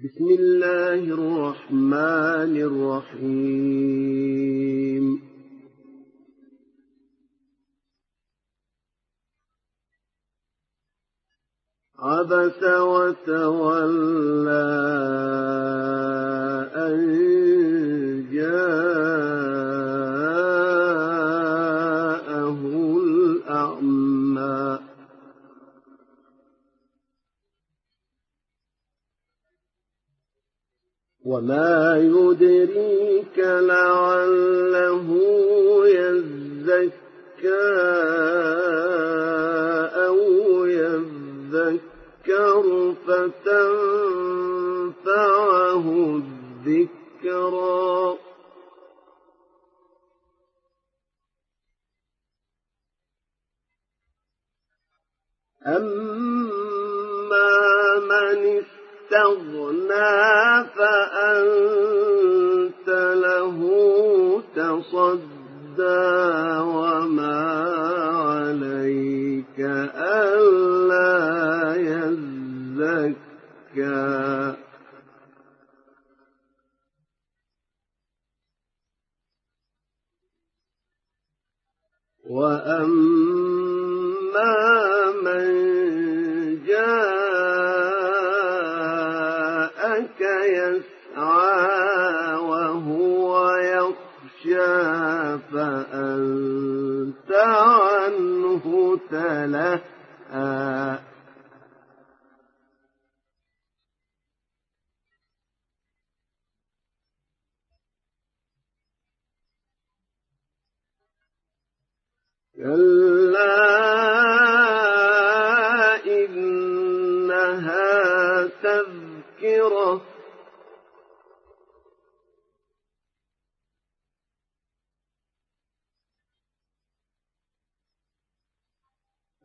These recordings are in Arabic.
بسم الله الرحمن الرحيم. عبس وتولى وما يدريك لعله يزكى أو يذكر فتنفعه الذكرى أما من استغنى فأنت له تصدى كلا إنها تذكرة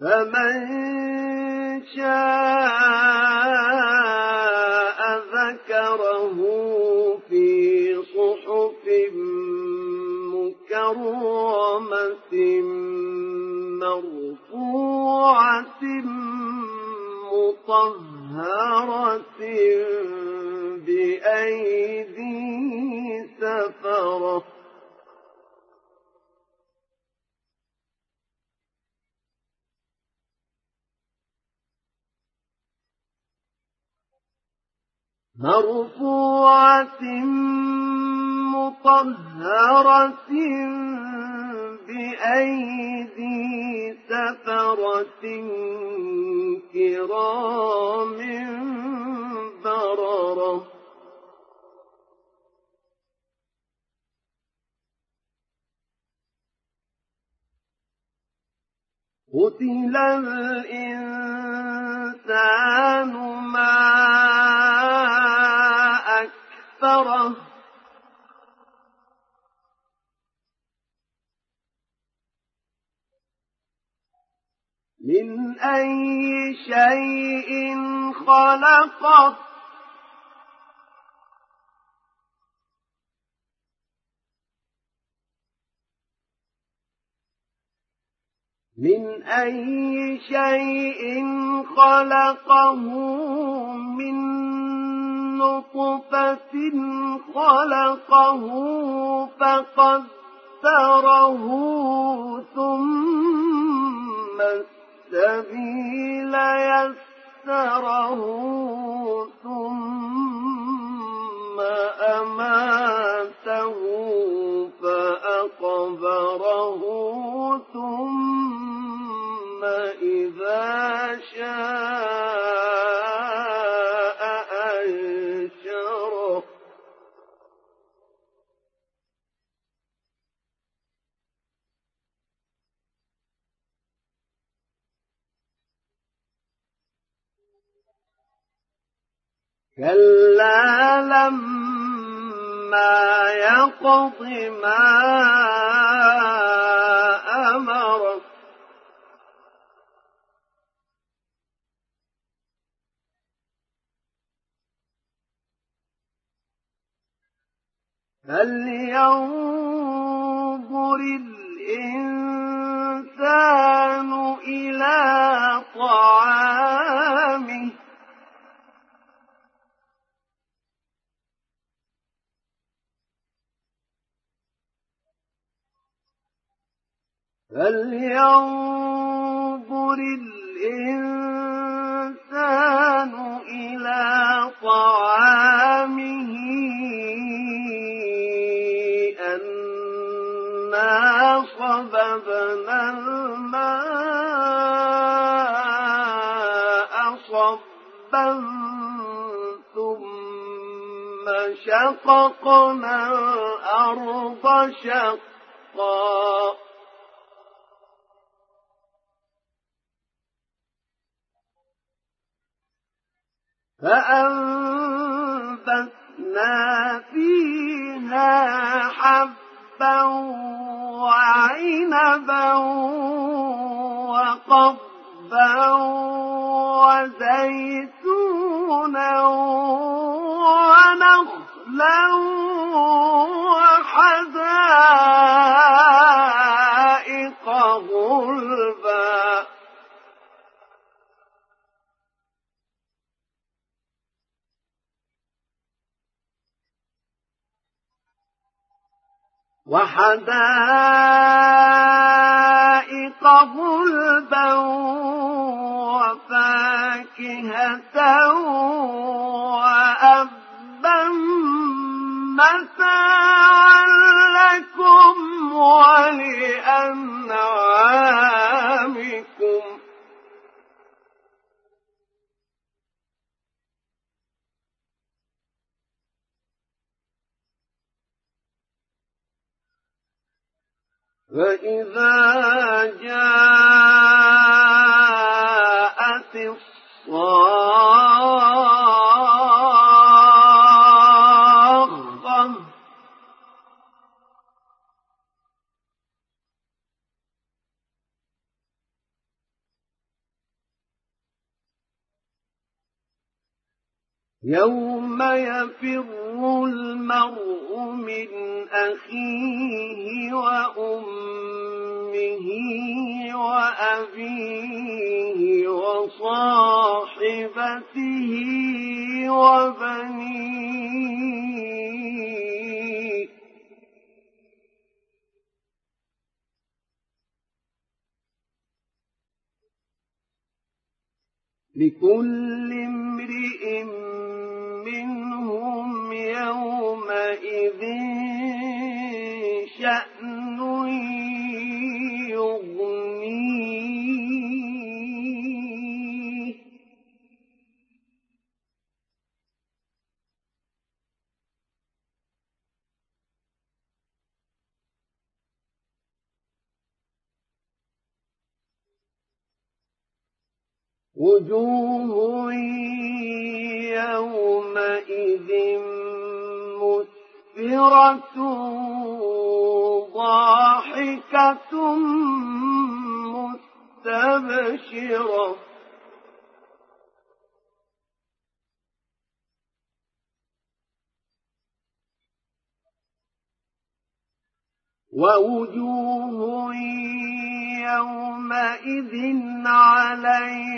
فمن شاء مرفوعة مطهرة بأيدي سفرة كرام بررة. قتل الإنسان ما من أي شيء خلقه من أي شيء خلقه من نطفة خلقه فقدره ثم السبيل يسره ثم كلا لما يقض ما أمره فلينظر الإنسان فلينظر الإنسان إلى طعامه أنا صببنا الماء صبا ثم شققنا الأرض شقا فأنبتنا فيها حبا وعنبا وقبا وزيتونا ونخلا وحدائق غلبا وفاكهة وأبا متاعا لكم ولأنعامكم فإذا جاءت الصاخة يوم يفر المرء من أخيه وأمه وأبيه وصاحبته وبنيه. لكل امرئ وجوه يومئذ مسفرة ضاحكة مستبشرة. ووجوه يومئذ عليها